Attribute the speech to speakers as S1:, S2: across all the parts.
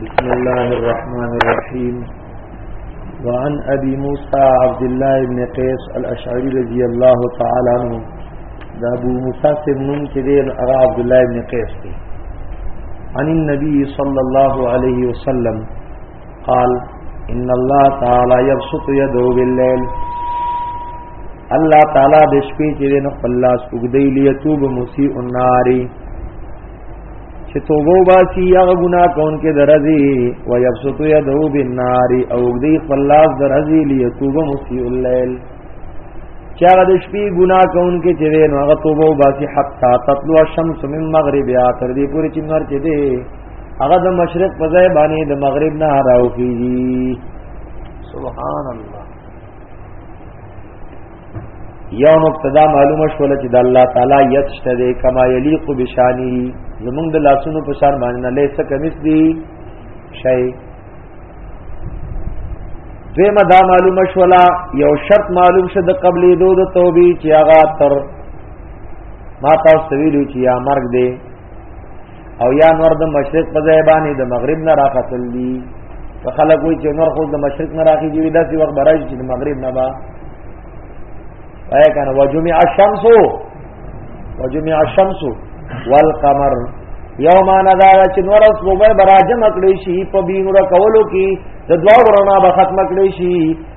S1: بسم الله الرحمن الرحيم وعن أبي موسى عبد الله بن قيس الأشعري رضي الله تعالى عنه ذا أبو موسى بن كده أرى عبد الله بن قيس عن النبي صلى الله عليه وسلم قال ان الله تعالى يبسط يده بالليل الله تعالی د شپې چې نو خپل لاس وګدی لیتوب مسیء النار چې توبه واسي هغه ګناه کون کې درځي او یبسط یده بالنار او وګدی خپل لاس درځي لیتوب مسیء الليل چې هغه د شپې ګناه کون کې چې نو هغه توبه واسي حتا تطلع الشمس من مغربها تر دې پورې چې نور چې دې هغه د مشرق په ځای باندې د مغرب نه راوخیږي سبحان الله یو نقطه دا معلومه شول چې د الله تعالی یت شته دی کما یلیق بشانی زمونږ د لاسونو په شان باندې نه لیسه کمیس دی شی دیمه دا معلومه شولا یو شرط معلوم شه د قبلې دو د توبې چې هغه تر ما تاسو ویلو چې یا مرګ دی او یا نور د مشرق په ځای باندې د مغرب نه راخصل دي که خلک وایي چې نور خو د مشرق نه راخي دي داسې وخت برای چې د مغرب نه با وای کنه وجمع الشمس وجمع الشمس والقمر یوم ندا چې نور اوس وګړي براجم کړی شي په بینور کولو کې د دوه ورنا به ختم کړی شي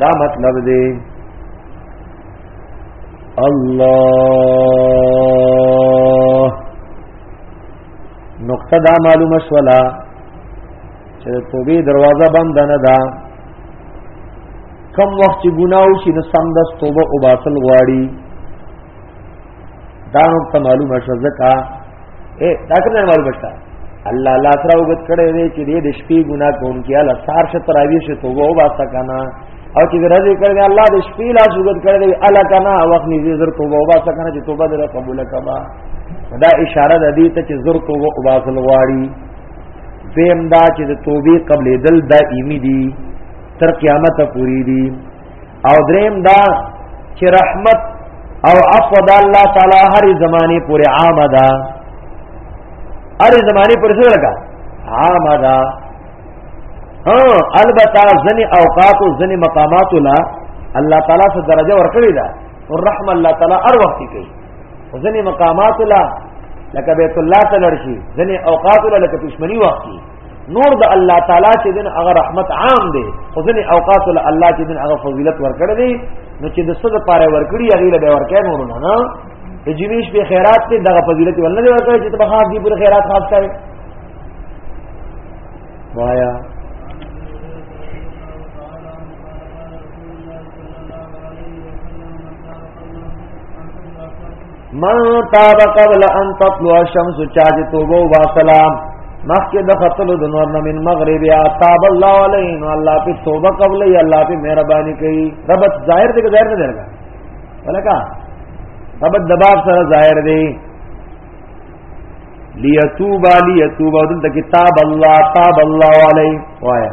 S1: دا مطلب دی الله نقطه دا معلومه شولا چې توبې دروازه بند نه ده کم وخت چې ګناو شي نو سم د توبه او باطل غواړي دا نو ته معلومه شو زکا اے دا څنګه معلومه شو الله لا تر وګت کړي وي چې دې د شپې ګناه کوونکی الله سار شه تراوی شه توبه او واسطه کنه او چې راځي کړي الله د شپې لا وګت کړي الله کنه وخت نږدې زر توبه او واسطه کنه چې توبه دې قبول کما دا اشاره د دې ته چې زر توبه او واسل غواړي زم دا چې د توبې قبل دل دایمي دي تر قیامت پوری دي او دریم دا چې رحمت او عفو د الله تعالی هر زمانه پورې عام ده هر زمانه پورې څه لګا عام ده ها البته ځنې اوقات او ځنې مقامات لا الله تعالی څخه درجه ورکړي ده او رحم الله تعالی هر وخت کوي ځنې مقامات لا لکه بیت الله ته لړشي ځنې اوقات لا لکه دشمنی وخت نور د الله تعالی چې دین هغه رحمت عام دی خو ځنې اوقات له الله چې دین هغه فضیلت ورکړي دی نو چې د صد پاره ورکړي هغه له به ورکړي نور نه نه د جمیش په خیرات ته دغه فضیلت ولنه دی ورکړي چې په خاص دی پر خیرات خاص کوي وایا من تاب قبل ان تطلع الشمس چاج توبه و سلام مخکې د خپل د نور نه من مغرب یا تاب الله علیه نو الله په توبه قبل یا الله په مهرباني کوي رب ظاهر دې ظاهر نه درګه ولکا رب دباب سره ظاهر دی لیتوب لیتوب دلته کتاب الله تاب الله علیه وایا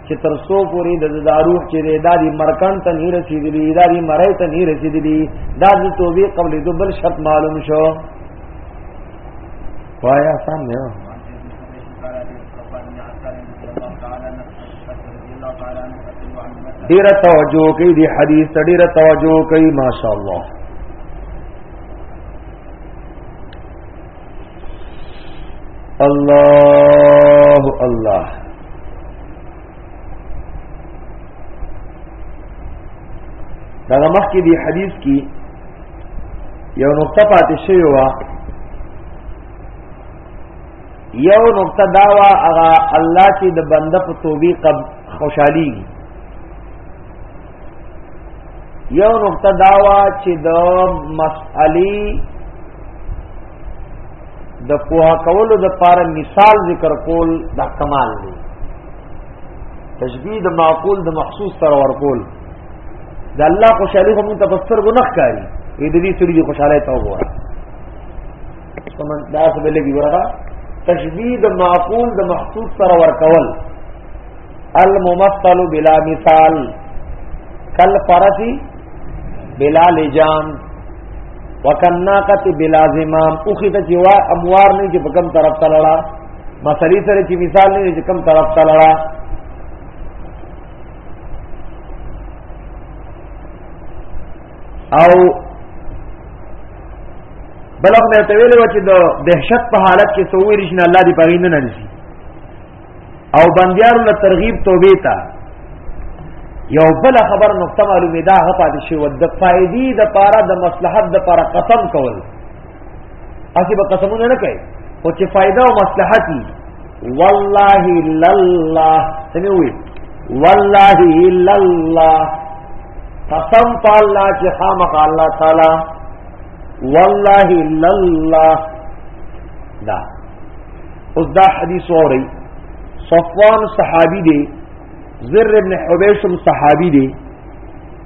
S1: چې تر څو پورې د داروح چې د دادی مرکان ته نه رسیدلی دادی مړی ته نه رسیدلی دا د توبې قبل د بل شرط معلوم شو وایا سم نه ډیر توجه کوي دی حدیث ته ډیر توجه کوي ماشاءالله الله الله دا مخکې دی حدیث کې یو نقطه پاتې شوی و یو نقطه دا وا هغه الله چې د بنده په توبې قب خوشحالي یو نقطه داوا چې د مسئلې د پوها کولو د پاره مثال ذکر کول د کمال دی تشبیه د معقول د محسوس سره ورکول د الله خوشالي هم تفسر ګنخ کاری دې دې سړي خوشاله تا وګوره سمن دا څه به لګي ورغه تشبیه د معقول د محسوس سره ورکول الممثل بلا مثال کل فرسی بلا لجام وکناقت بلا زمام اوخی ته جوا اموار نه چې په کوم طرف ته لړا مسلې سره چې مثال نه چې کوم طرف ته لړا او بلغ به ته ویلو چې د دهشت په حالت کې سوې رښنا الله دی پغین نه نشي او بندیار له ترغیب توبې ته یو بل خبر نقطه معلومه ده هغه پاتې شو د فائدې د پاره د مصلحت د پاره قسم کول اسی به قسمونه نه کوي او چې فائدہ او مصلحت والله لله سموي والله لله قسم په الله چې خامخ الله تعالی والله لله دا اوس دا حدیث اوري صفوان صحابي دی زر ابن حبیشم صحابي دی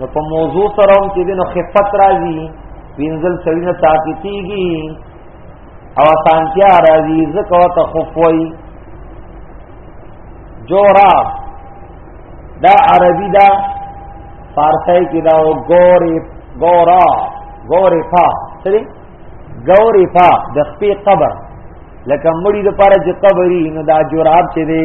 S1: نو په موضوع سره هم چې دینو خفت راځي وینځل سړی نه طاقتيږي او سانتیا راځي زکو ته خفوي جورا دا عربی دا فارسی کې دا ګوري ګورا ګوري فا سری ګوري فا د خپې قبر لکه مړی د پاره چې قبرې نو دا جوراب چې دی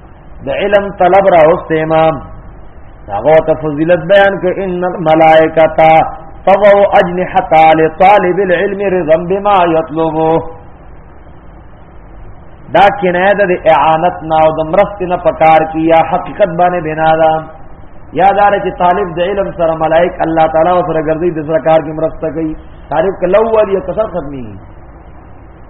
S1: د علم طلب را اوست امام هغه ته فضیلت بیان ک ان الملائکه طغوا اجنحتا لطالب العلم رضا بما يطلبه دا کنایه د اعانت نه او د مرست نه پکار کیا حقیقت باندې بنا ده یادار چې طالب د علم سره ملائک الله تعالی سره ګرځي د سره کار کې مرسته کوي طالب کلو والی کثر ختمي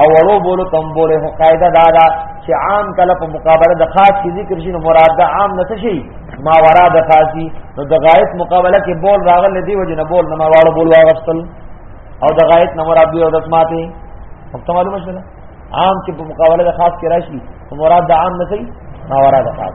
S1: او ورو بولو تم بوله هو قاعده دا دا چې عام کله په مقابله د خاص کی ذکر شي نو مراد د عام نه شي ما ورا د خاصي نو د غایت مقابله کې بول راغل دی وجه نه بول نه ما واړو بول واغستل او د غایت نه مراد دی او د سماته مفته معلومه شوه عام کې په مقابله د خاص کې راشي نو مراد د عام نه شي ما ورا د خاص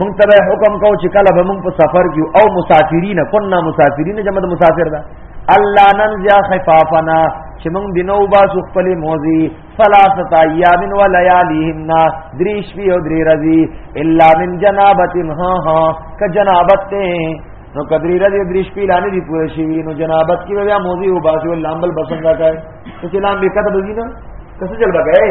S1: مونږ ته حکم کو چې کله به مونږ په سفر کې او مسافرین کنا مسافرین جمع مسافر ده الله ننزع خفافنا چې مونږ دینو با سو خپل موزي ثلاثه ایام و لیالیهن دریش پی او دری رضی الا من جنابت ها ها ک جنابت ته نو کدری رضی دریش پی لانه دی پوه شي نو جنابت کې بیا موزي او باسو لامبل بسنګا کای چې لام به کته بزینه کسه جلبه گئے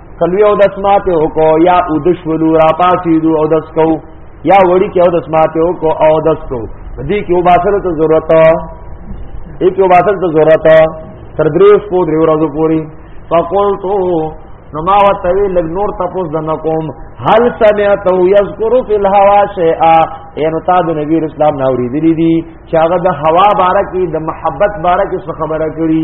S1: کلوی او دس ماته وکو یا او د شولو را پاسیدو او دس کو یا وړي کې او دس ماته وکو او دس کو دې کې او باسل ته ضرورت دې کې او باسل ته ضرورت تر دریوس کو دریو ورځې پوری فقلت نو ما وتوی لګ نور تاسو د نقوم هل سمعت یذکر فی الهوا شیئا ان تا د نبی اسلام ناوری دی دي چې هغه د هوا بارکه د محبت بارکه څه خبره کړي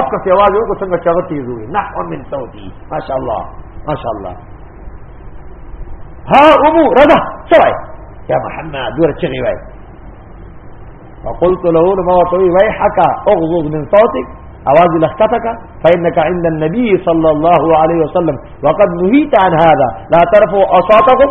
S1: اپ في اواز يوكو سنگا څنګه چاغه نحو من صوتي شاء الله شاء الله ها امو رضا سوای يا محمد دور چغي وای فقلت له ما وتوي ويحك اغضض من صوتك اواز لختتك فانك عند النبي صلى الله عليه وسلم وقد نهيت عن هذا لا ترفو اصواتكم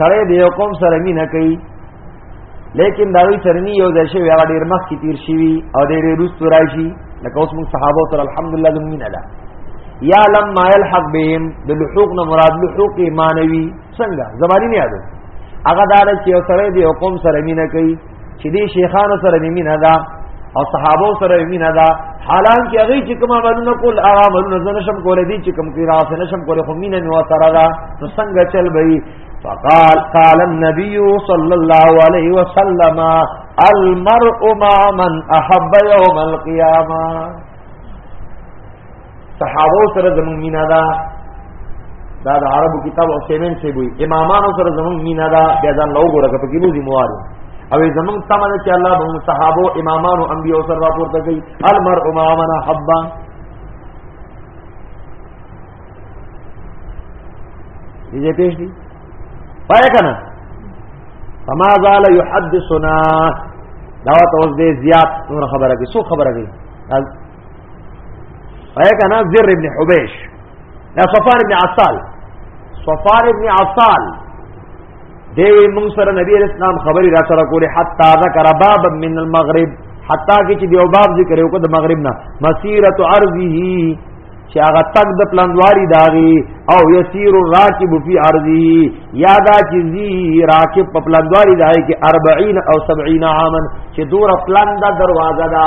S1: سره د یو قوم سره مینه کوي لیکن دا وی سرنی یو ځای شوی هغه ډیر مخ کی تیر شوی او ډیر روست راشي لکه اوس موږ صحابه تر الحمدلله زمين ادا یا لم ما يلحق بهم د لحوق نه مراد لحوق مانوي څنګه زمانی نه یادو هغه دار چې یو سره دی حکم سره مینه کوي چې دې شیخانو سره میمینه ده او صحابه سره میمینه ده حالانکه هغه چې کوم عملونه کول هغه عملونه زنه شم کولې دي چې کوم کې راځه نشم کولې خو مینه نو سره ده نو څنګه چل وي فقال قال النبي صلى الله عليه وسلم المرء مع من احب يوم القيامه صحابه سره زمون مینا دا دا د عربو کتاب عثیمین سی وی امامانو سره زمون مینا دا بیا ځان لو ګره په کې بوزي موارو او زمون تمنه چې الله به صحابه امامانو انبیو سره راپورته کوي المرء ما من حبا دې پېښ دي پای کنه فما زال يحدثنا دا توس دې زیات نور خبره کې سو خبره کې اے کنا زر ابن حبیش یا صفار ابن عطال صفار ابن عطال دی مون سره نبی علیہ السلام خبري را سره کوله حتا ذکر باب من المغرب حتا کې چې دیو باب ذکر یو کو د مغرب نه مسیرت ارضه چې هغه تک د پلاندواری داغي او یسیر الراکب فی ارضه یادا چې زی راکب په پلاندواری دای کې 40 او 70 عامن چې دور پلان دا دروازه دا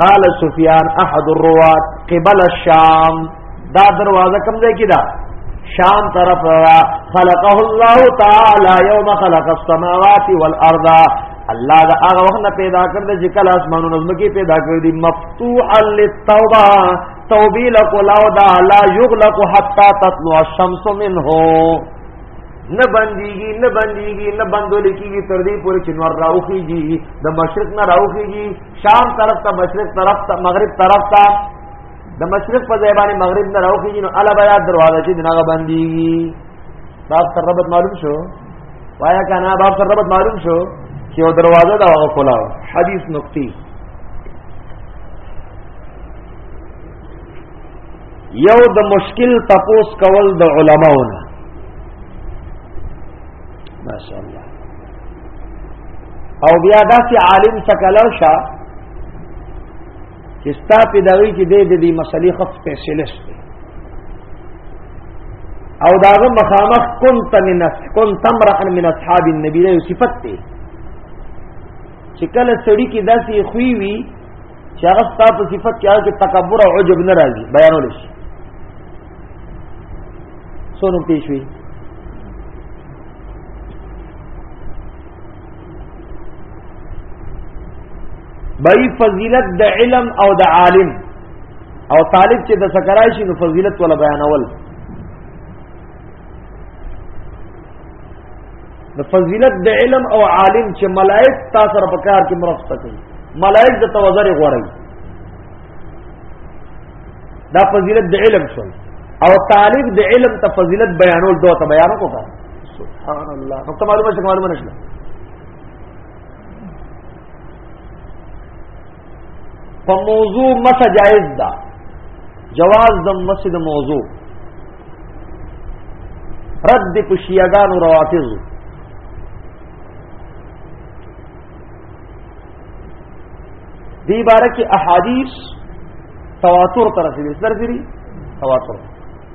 S1: قال سفیان احد الروات قبل الشام دا دروازه کوم ځای کې ده شام طرف را خلقه الله تعالی یوم خلق السماوات والارض الله دا هغه وخت پیدا کړ چې کله اسمانونو زمکي پیدا کړ دي مفتوح للتوبه توبیل کولاو دا لا یغلق حتا تطلع الشمس منه نه بنديږي نه بنديږي نه بندول کیږي تر دې پورې چې نور راوخیږي د مشرق نه راوخیږي شام طرف ته مشرق طرف ته مغرب طرف ته د مشرق په ځای باندې مغرب نه راوخیږي نو الا بیا دروازه چې دغه بنديږي باب سره ربط معلوم شو وایا کنه باب سره ربط معلوم شو چې او دروازه دا وکولا حدیث نقطې یو د مشکل تپوس کول د علماونه ماشاءالله او بیا داسې عالم سکلو شه چې ستا په دغې کې د دې مسلې خف سپیشلیست دی او داغه مخامخ كنت من كنت امرا من اصحاب النبي له صفت ته چې کله سړی کې داسې خوې وي چې هغه ستا په صفت کې هغه تکبر او عجب نه راځي بیانول شي سونو پیش وی بای فضیلت د علم او د عالم او طالب چې د سکرای شي نو فضیلت ولا بیانول د فضیلت د علم او عالم چې ملائک تا سره په کار کې مرسته کوي ملائک د توزر غوړي دا فضیلت د علم شول او طالب د علم ته فضیلت بیانول دوه ته بیان وکړه سبحان الله نو معلومه شي معلومه نشله په موضوع مس جائز ده جواز د مس د موضوع رد په شیعاګان او روافض دی باره کې احادیث تواتر تر رسیدي تر رسیدي تواتر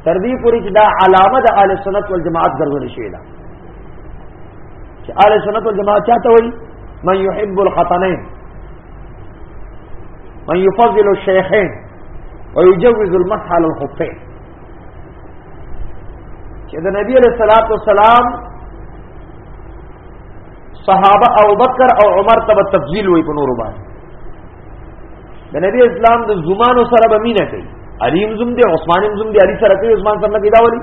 S1: تر دې پورې چې دا علامه د اهل سنت والجماعت ګرځول شوی ده چې اهل سنت والجماعت چاته وایي من يحب الخطنين من يفضل الشيخين ويجوز المسح على الخفين چې د نبی علیہ الصلوۃ والسلام صحابه او بکر او عمر ته تفضیل وای په نور باندې د نبی اسلام د زمانو سره به مینه کوي علی زم دی عثمان زم دی علی سره کوي عثمان سره نه پیدا ولي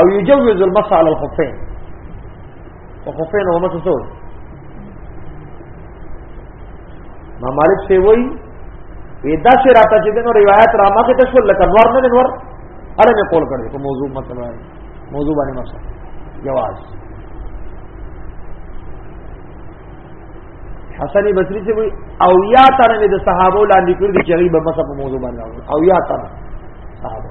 S1: او یجوز المسح على الخفين په خفین او مسو سو ما مالک سی وای وی دا چې راته چې نو روایت را مخه ته شول لکه نور نه نور اړه مې کول کړې په موضوع مطلب وای موضوع باندې مسله جواز حسن بصری سے وی او یا تر مې د صحابه لاندې کړی چې غیب مسله په موضوع باندې او یا تر صحابه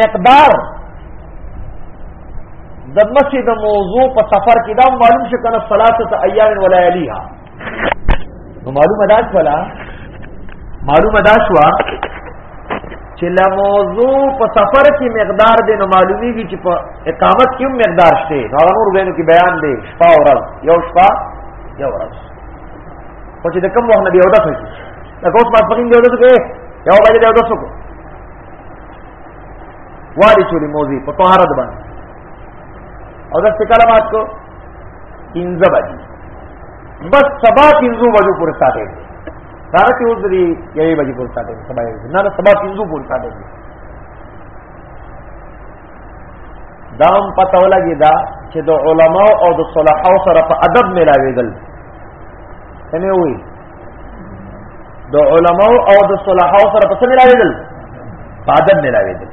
S1: مقدار د مسجد موضوع په سفر کې دا معلوم شي کنه ثلاثه ایام ولایلیها نو معلومه ده شولا معلومه ده شو چې لا موضوع په سفر کې مقدار دی نو معلومیږي چې په اقامت کې مقدار شته دا نور غوښنه کې بیان دی شپه او ورځ یو شپه یو ورځ خو چې د کوم وخت نه دی اورده شي دا اوس ما پخین دی اورده کې یو باندې دی اورده شو والی چوری موزی په طهارت باندې او دا څه کله مات کو پنځه بجې بس سبا پنځو بجو پورې ساته سارا کې اوس لري یوې بجې پورې ساته سبا یې نه نه سبا پنځو پورې ساته دا هم پته ولګی دا چې د علماو او د صلحاو سره په ادب ملاوېدل سمې وي د علماء او د صلحاء سره په څه ملاویدل په ادب ملاویدل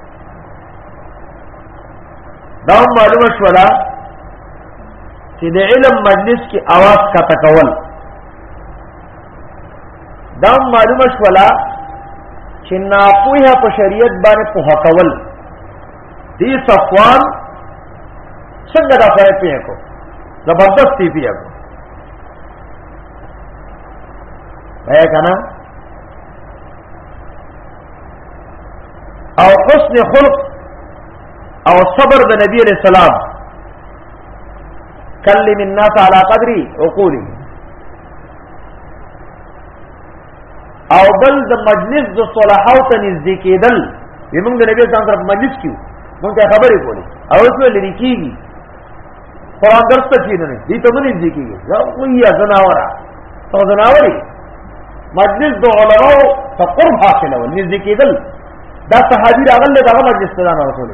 S1: دا معلومه شولا چې د علم مجلس کې आवाज کا تکول دا معلومه شولا چې ناپوهه په شریعت باندې په حقول دې صفوان څنګه دا فرق پیښ کو زبردست پیښ کو اے کنا او حسن خلق او صبر د نبی علیہ السلام کلم الناس على قدر عقوله او بل د مجلس د صلاحو ته نږدې کېدل موږ د نبی ځان سره مجلس کیو موږ ته خبرې کولې او څه لري کیږي قران درس ته کینې دي ته منځ دي کیږي دا ویا زناورا او زناوري مجلس د علماو ته قرب حاصل ول نږدې کېدل دا صحابي راغل دا مجلس ته نه رسول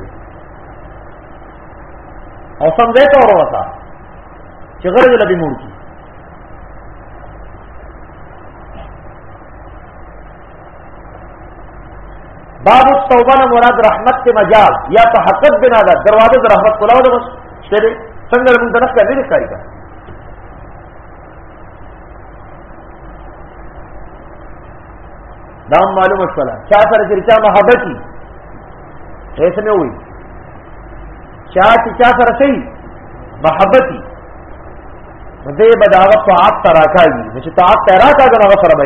S1: او سم دې ته ورته چې غره دې لبي مور کی باب التوبه نه مراد رحمت ته مجال یا په حقیقت بنا ده دروازه د رحمت کولاو ده بس شری څنګه موږ دغه کار نه کوي دا معلومه شولا چا سره چې چا محبت دي هیڅ نه وي چا چې چا سره شي محبت دي دې بداغه طاعت تراکاږي چې طاعت تراکاږي نو سره به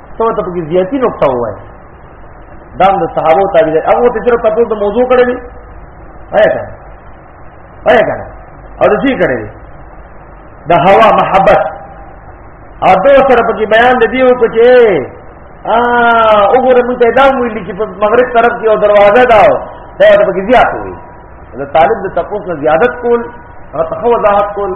S1: ته ته په زیاتی نقطه وای دا د صحابه تابع دی هغه ته چیرې تاسو د موضوع کړی دی آیا کنه آیا کنه او د څه کړی دی د هوا محبت او د سره په بیان د دیو کو چې ا وګوره موږ ته دا ویل چې په مغرب طرف کې او دروازه دا دا په کې زیات وي د طالب د تپوس نه زیادت کول هغه تخوضات کول